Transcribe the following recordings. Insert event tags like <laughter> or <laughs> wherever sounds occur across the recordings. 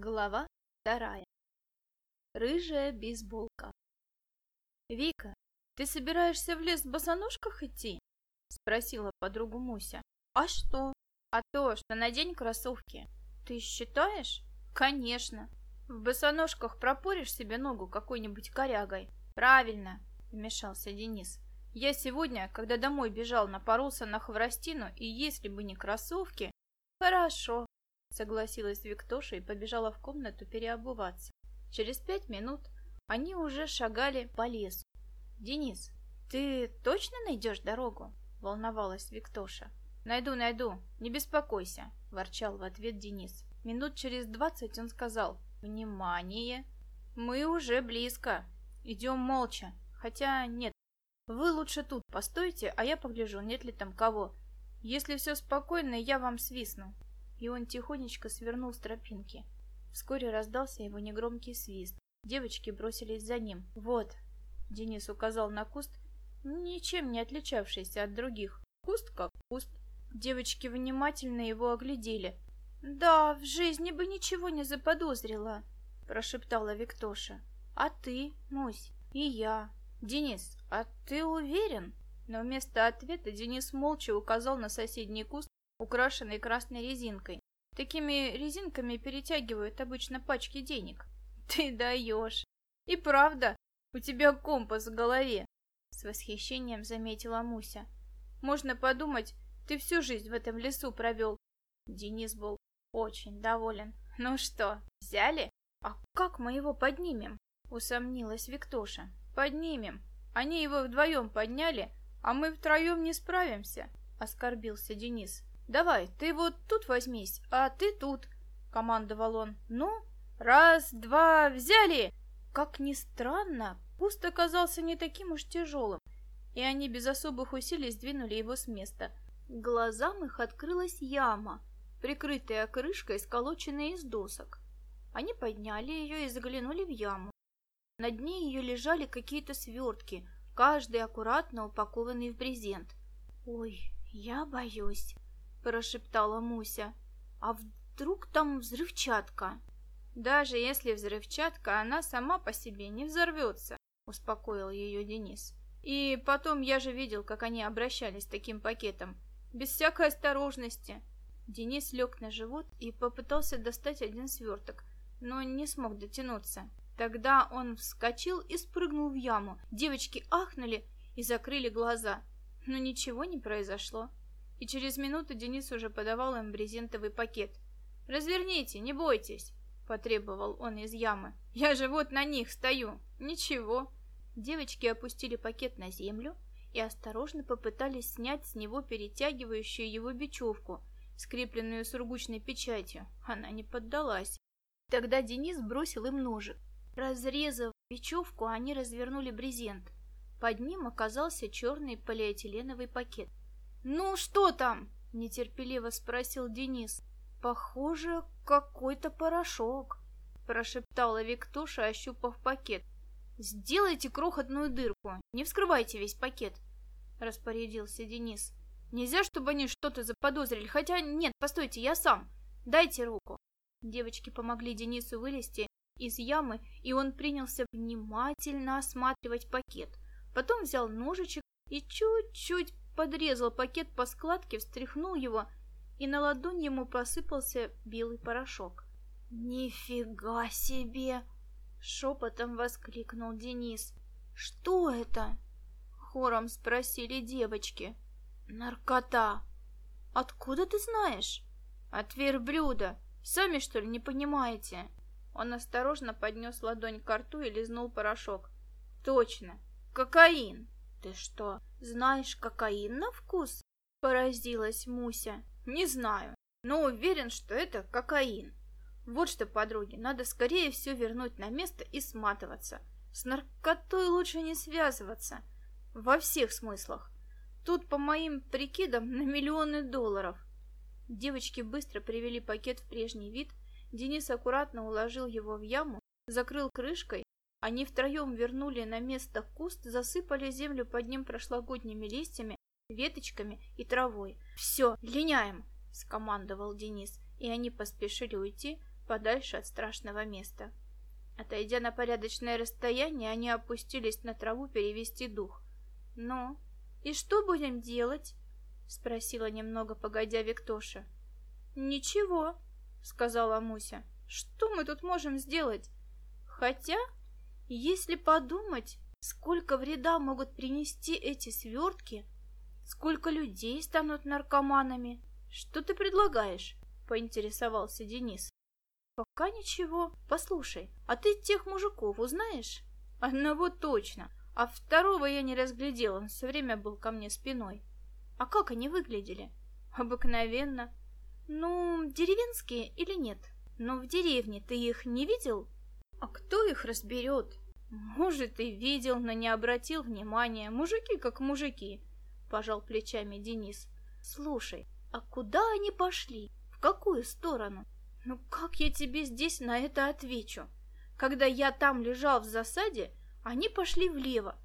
Глава вторая. Рыжая бейсболка. «Вика, ты собираешься в лес в босоножках идти?» — спросила подругу Муся. «А что?» «А то, что надень кроссовки». «Ты считаешь?» «Конечно. В босоножках пропоришь себе ногу какой-нибудь корягой». «Правильно», — вмешался Денис. «Я сегодня, когда домой бежал, напоролся на хворостину, и если бы не кроссовки...» «Хорошо», согласилась Виктоша и побежала в комнату переобуваться. Через пять минут они уже шагали по лесу. «Денис, ты точно найдешь дорогу?» – волновалась Виктоша. «Найду, найду, не беспокойся», – ворчал в ответ Денис. Минут через двадцать он сказал «Внимание! Мы уже близко. Идем молча. Хотя нет, вы лучше тут постойте, а я погляжу, нет ли там кого. Если все спокойно, я вам свистну» и он тихонечко свернул с тропинки. Вскоре раздался его негромкий свист. Девочки бросились за ним. «Вот!» — Денис указал на куст, ничем не отличавшийся от других. Куст как куст. Девочки внимательно его оглядели. «Да, в жизни бы ничего не заподозрила», — прошептала Виктоша. «А ты, Мусь, и я. Денис, а ты уверен?» Но вместо ответа Денис молча указал на соседний куст, украшенный красной резинкой. Такими резинками перетягивают обычно пачки денег. <laughs> Ты даешь. И правда, у тебя компас в голове. С восхищением заметила Муся. Можно подумать, ты всю жизнь в этом лесу провел. Денис был очень доволен. Ну что, взяли? А как мы его поднимем? Усомнилась Виктоша. Поднимем. Они его вдвоем подняли, а мы втроем не справимся. Оскорбился Денис. «Давай, ты вот тут возьмись, а ты тут», — командовал он. «Ну, раз, два, взяли!» Как ни странно, куст оказался не таким уж тяжелым, и они без особых усилий сдвинули его с места. Глазам их открылась яма, прикрытая крышкой, сколоченной из досок. Они подняли ее и заглянули в яму. На дне ее лежали какие-то свертки, каждый аккуратно упакованный в брезент. «Ой, я боюсь», прошептала Муся. А вдруг там взрывчатка? Даже если взрывчатка, она сама по себе не взорвется, успокоил ее Денис. И потом я же видел, как они обращались с таким пакетом. Без всякой осторожности. Денис лег на живот и попытался достать один сверток, но не смог дотянуться. Тогда он вскочил и спрыгнул в яму. Девочки ахнули и закрыли глаза. Но ничего не произошло и через минуту Денис уже подавал им брезентовый пакет. «Разверните, не бойтесь!» – потребовал он из ямы. «Я же вот на них стою! Ничего!» Девочки опустили пакет на землю и осторожно попытались снять с него перетягивающую его бечевку, скрепленную сургучной печатью. Она не поддалась. Тогда Денис бросил им ножик. Разрезав бечевку, они развернули брезент. Под ним оказался черный полиэтиленовый пакет. «Ну, что там?» – нетерпеливо спросил Денис. «Похоже, какой-то порошок», – прошептала Виктуша, ощупав пакет. «Сделайте крохотную дырку, не вскрывайте весь пакет», – распорядился Денис. «Нельзя, чтобы они что-то заподозрили, хотя нет, постойте, я сам. Дайте руку». Девочки помогли Денису вылезти из ямы, и он принялся внимательно осматривать пакет. Потом взял ножичек и чуть-чуть подрезал пакет по складке, встряхнул его, и на ладонь ему посыпался белый порошок. «Нифига себе!» — шепотом воскликнул Денис. «Что это?» — хором спросили девочки. «Наркота!» «Откуда ты знаешь?» «От верблюда. Сами, что ли, не понимаете?» Он осторожно поднес ладонь к рту и лизнул порошок. «Точно! Кокаин!» «Ты что, знаешь кокаин на вкус?» – поразилась Муся. «Не знаю, но уверен, что это кокаин. Вот что, подруги, надо скорее все вернуть на место и сматываться. С наркотой лучше не связываться. Во всех смыслах. Тут, по моим прикидам, на миллионы долларов». Девочки быстро привели пакет в прежний вид. Денис аккуратно уложил его в яму, закрыл крышкой они втроем вернули на место куст, засыпали землю под ним прошлогодними листьями, веточками и травой. «Все, линяем!» – скомандовал Денис, и они поспешили уйти, подальше от страшного места. Отойдя на порядочное расстояние, они опустились на траву перевести дух. «Ну, и что будем делать?» — спросила немного погодя Виктоша. «Ничего», — сказала Муся. «Что мы тут можем сделать? Хотя, если подумать, сколько вреда могут принести эти свертки, сколько людей станут наркоманами. Что ты предлагаешь?» — поинтересовался Денис. «Пока ничего. Послушай, а ты тех мужиков узнаешь?» «Одного точно, а второго я не разглядел, он все время был ко мне спиной». «А как они выглядели?» «Обыкновенно». «Ну, деревенские или нет? Но в деревне ты их не видел?» «А кто их разберет?» «Может, и видел, но не обратил внимания. Мужики как мужики», — пожал плечами Денис. «Слушай, а куда они пошли? В какую сторону?» «Ну как я тебе здесь на это отвечу? Когда я там лежал в засаде, они пошли влево,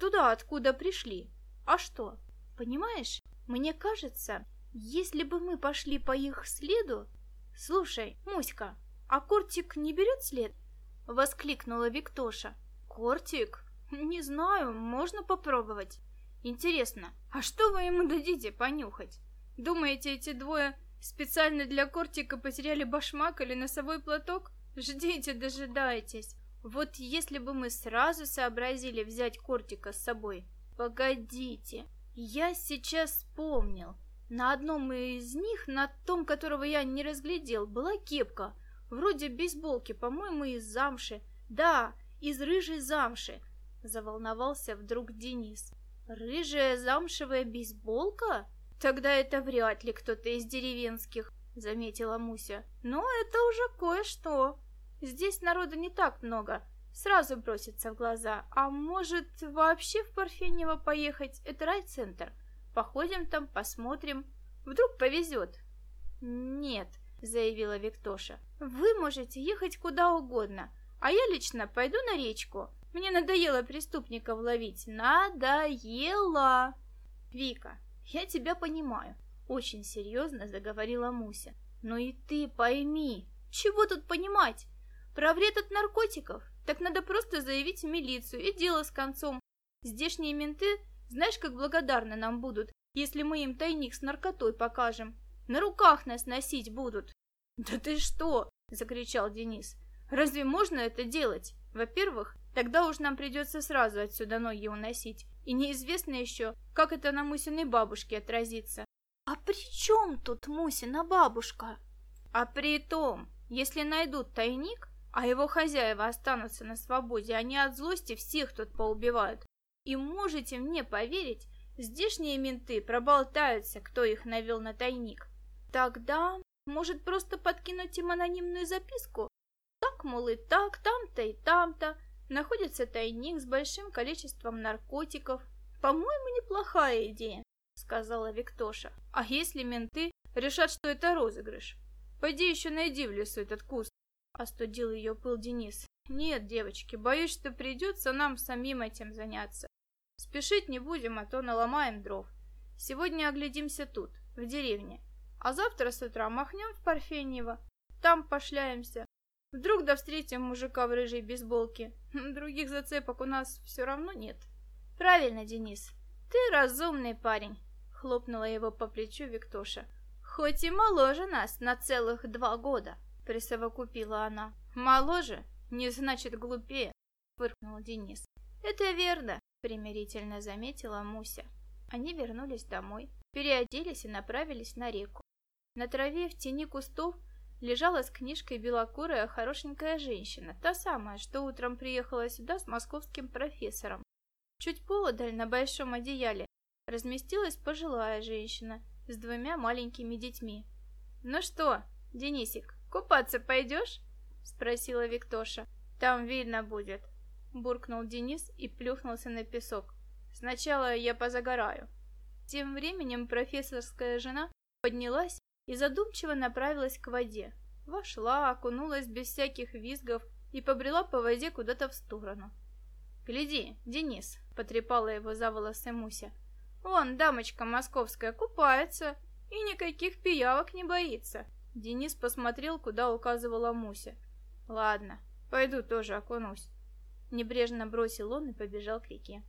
туда, откуда пришли. А что, понимаешь, мне кажется, если бы мы пошли по их следу... Слушай, Муська, а Кортик не берет след?» — воскликнула Виктоша. «Кортик? Не знаю, можно попробовать. Интересно, а что вы ему дадите понюхать? Думаете, эти двое специально для Кортика потеряли башмак или носовой платок? Ждите, дожидайтесь. Вот если бы мы сразу сообразили взять Кортика с собой. Погодите, я сейчас вспомнил. На одном из них, на том, которого я не разглядел, была кепка. Вроде бейсболки, по-моему, из замши. Да, из рыжей замши. Заволновался вдруг Денис. Рыжая замшевая бейсболка? Тогда это вряд ли кто-то из деревенских, заметила Муся. Но это уже кое-что. Здесь народу не так много. Сразу бросится в глаза. А может, вообще в Парфенево поехать? Это райцентр. Походим там, посмотрим. Вдруг повезет. Нет, заявила Виктоша. Вы можете ехать куда угодно, а я лично пойду на речку. Мне надоело преступников ловить. Надоело. Вика, я тебя понимаю. Очень серьезно заговорила Муся. Но и ты пойми, чего тут понимать? Про вред от наркотиков? Так надо просто заявить в милицию и дело с концом. Здешние менты знаешь, как благодарны нам будут, если мы им тайник с наркотой покажем? На руках нас носить будут. Да ты что? Закричал Денис. Разве можно это делать? Во-первых, тогда уж нам придется сразу отсюда ноги уносить. И неизвестно еще, как это на Мусиной бабушке отразится. А при чем тут Мусина бабушка? А при том, если найдут тайник, а его хозяева останутся на свободе, они от злости всех тут поубивают. И можете мне поверить, здешние менты проболтаются, кто их навел на тайник. Тогда, может, просто подкинуть им анонимную записку? Так, мол, и так, там-то и там-то. Находится тайник с большим количеством наркотиков. По-моему, неплохая идея, сказала Виктоша. А если менты решат, что это розыгрыш? Пойди еще найди в лесу этот куст. Остудил ее пыл Денис. Нет, девочки, боюсь, что придется нам самим этим заняться. Спешить не будем, а то наломаем дров. Сегодня оглядимся тут, в деревне. А завтра с утра махнем в Парфеньево. Там пошляемся. Вдруг да встретим мужика в рыжей бейсболке. <laughs> Других зацепок у нас все равно нет. Правильно, Денис. Ты разумный парень, хлопнула его по плечу Виктоша. Хоть и моложе нас на целых два года, присовокупила она. Моложе не значит глупее, фыркнул Денис. Это верно, примирительно заметила Муся. Они вернулись домой, переоделись и направились на реку. На траве в тени кустов лежала с книжкой белокурая хорошенькая женщина, та самая, что утром приехала сюда с московским профессором. Чуть поодаль на большом одеяле разместилась пожилая женщина с двумя маленькими детьми. «Ну что, Денисик, купаться пойдешь?» – спросила Виктоша. «Там видно будет», буркнул Денис и плюхнулся на песок. Сначала я позагораю. Тем временем профессорская жена поднялась и задумчиво направилась к воде. Вошла, окунулась без всяких визгов и побрела по воде куда-то в сторону. «Гляди, Денис!» — потрепала его за волосы Муся. «Вон, дамочка московская купается и никаких пиявок не боится. Денис посмотрел, куда указывала Муся. Ладно, пойду тоже окунусь. Небрежно бросил он и побежал к реке.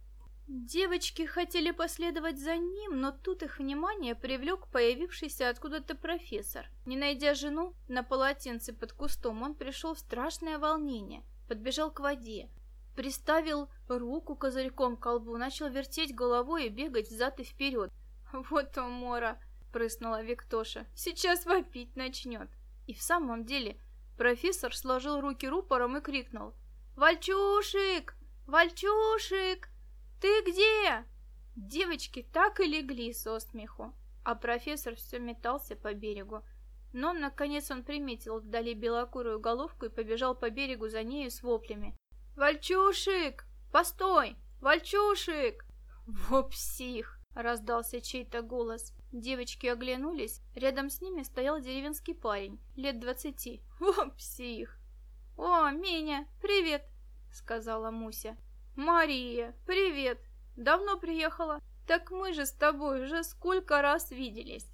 Девочки хотели последовать за ним, но тут их внимание привлек появившийся откуда-то профессор. Не найдя жену на полотенце под кустом, он пришел в страшное волнение, подбежал к воде, приставил руку козырьком к колбу, начал вертеть головой и бегать взад и вперед. <laughs> «Вот умора!» — прыснула Виктоша. «Сейчас вопить начнет!» И в самом деле профессор сложил руки рупором и крикнул. «Вальчушик! Вальчушик!» «Ты где?» Девочки так и легли со смеху, а профессор все метался по берегу. Но, наконец, он приметил вдали белокурую головку и побежал по берегу за нею с воплями. «Вальчушик! Постой! Вальчушик!» «Во псих!» — раздался чей-то голос. Девочки оглянулись. Рядом с ними стоял деревенский парень, лет двадцати. «Во псих!» «О, Меня, привет!» — сказала Муся. «Мария, привет! Давно приехала? Так мы же с тобой уже сколько раз виделись!»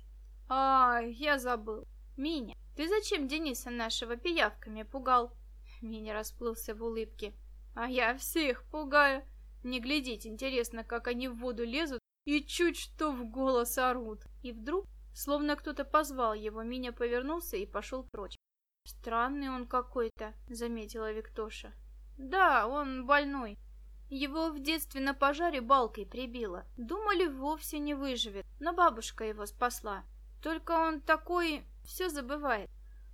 «А, я забыл. Миня, ты зачем Дениса нашего пиявками пугал?» Миня расплылся в улыбке. «А я всех пугаю. Не глядеть, интересно, как они в воду лезут и чуть что в голос орут». И вдруг, словно кто-то позвал его, Миня повернулся и пошел прочь. «Странный он какой-то», — заметила Виктоша. «Да, он больной. Его в детстве на пожаре балкой прибило. Думали, вовсе не выживет, но бабушка его спасла. Только он такой, все забывает.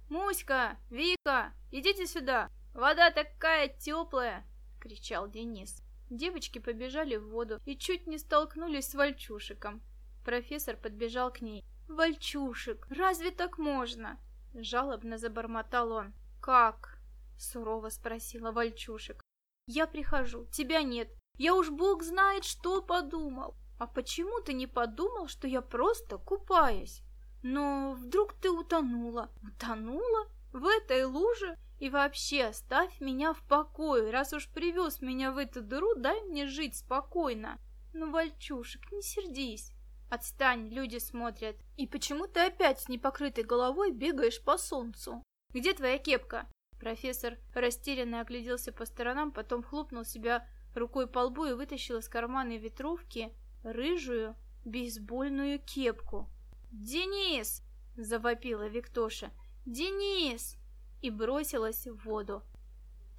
«Муська! Вика! Идите сюда! Вода такая теплая!» — кричал Денис. Девочки побежали в воду и чуть не столкнулись с Вальчушиком. Профессор подбежал к ней. «Вальчушек, разве так можно?» Жалобно забормотал он. «Как?» — сурово спросила Вальчушек. Я прихожу, тебя нет. Я уж бог знает, что подумал. А почему ты не подумал, что я просто купаюсь? Но вдруг ты утонула. Утонула? В этой луже? И вообще, оставь меня в покое. Раз уж привез меня в эту дыру, дай мне жить спокойно. Ну, Вальчушек, не сердись. Отстань, люди смотрят. И почему ты опять с непокрытой головой бегаешь по солнцу? Где твоя кепка? Профессор растерянно огляделся по сторонам, потом хлопнул себя рукой по лбу и вытащил из кармана ветровки рыжую бейсбольную кепку. «Денис!» – завопила Виктоша. «Денис!» и бросилась в воду.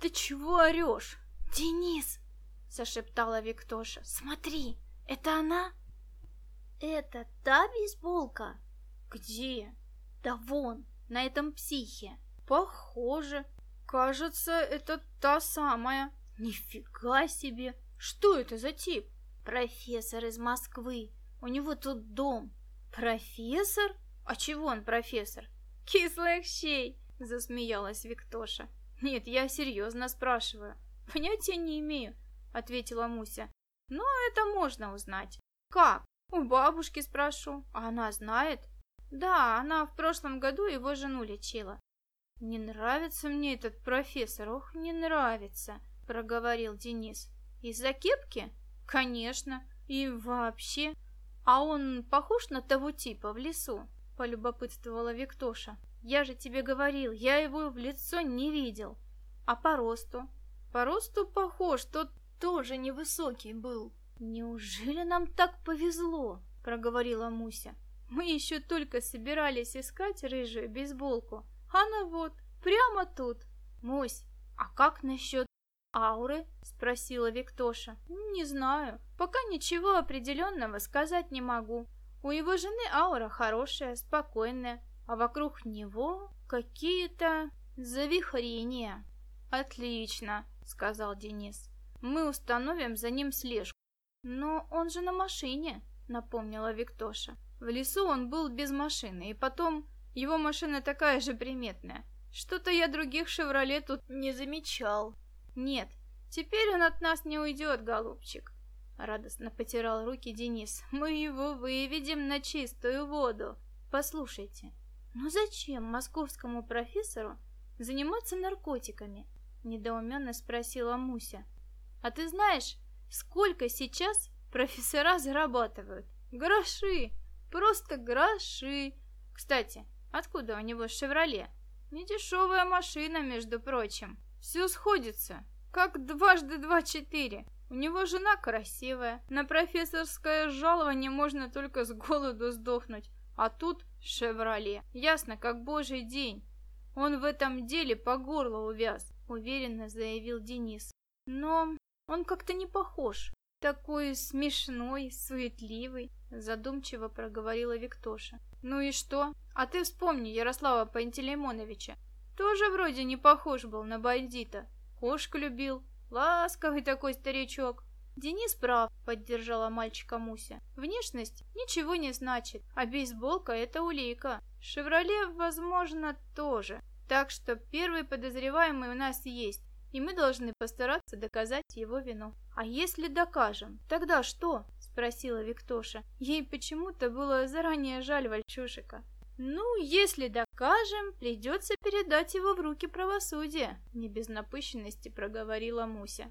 «Ты чего орешь?» «Денис!» – зашептала Виктоша. «Смотри, это она?» «Это та бейсболка?» «Где?» «Да вон, на этом психе!» Похоже. Кажется, это та самая. Нифига себе. Что это за тип? Профессор из Москвы. У него тут дом. Профессор? А чего он профессор? Кислых щей, засмеялась Виктоша. Нет, я серьезно спрашиваю. Понятия не имею, ответила Муся. Но это можно узнать. Как? У бабушки спрошу. А она знает? Да, она в прошлом году его жену лечила. «Не нравится мне этот профессор, ох, не нравится», — проговорил Денис. «Из-за кепки? Конечно. И вообще. А он похож на того типа в лесу?» — полюбопытствовала Виктоша. «Я же тебе говорил, я его в лицо не видел. А по росту?» «По росту похож, тот тоже невысокий был». «Неужели нам так повезло?» — проговорила Муся. «Мы еще только собирались искать рыжую бейсболку, она вот, прямо тут. Мусь, а как насчет ауры? Спросила Виктоша. Не знаю, пока ничего определенного сказать не могу. У его жены аура хорошая, спокойная, а вокруг него какие-то завихрения. Отлично, сказал Денис. Мы установим за ним слежку. Но он же на машине, напомнила Виктоша. В лесу он был без машины, и потом его машина такая же приметная. Что-то я других «Шевроле» тут не замечал. Нет, теперь он от нас не уйдет, голубчик. Радостно потирал руки Денис. Мы его выведем на чистую воду. Послушайте, ну зачем московскому профессору заниматься наркотиками? Недоуменно спросила Муся. А ты знаешь, сколько сейчас профессора зарабатывают? Гроши! Просто гроши! Кстати, Откуда у него «Шевроле»? Недешевая машина, между прочим. Все сходится. Как дважды два четыре. У него жена красивая. На профессорское жалование можно только с голоду сдохнуть. А тут «Шевроле». Ясно, как божий день. Он в этом деле по горло увяз, уверенно заявил Денис. Но он как-то не похож. Такой смешной, суетливый, задумчиво проговорила Виктоша. Ну и что? А ты вспомни Ярослава Пантелеймоновича. Тоже вроде не похож был на бандита. Кошку любил. Ласковый такой старичок. Денис прав, поддержала мальчика Муся. Внешность ничего не значит, а бейсболка это улика. Шевроле, возможно, тоже. Так что первый подозреваемый у нас есть и мы должны постараться доказать его вину. А если докажем, тогда что? Спросила Виктоша. Ей почему-то было заранее жаль Вальчушика. Ну, если докажем, придется передать его в руки правосудия, не без напыщенности проговорила Муся.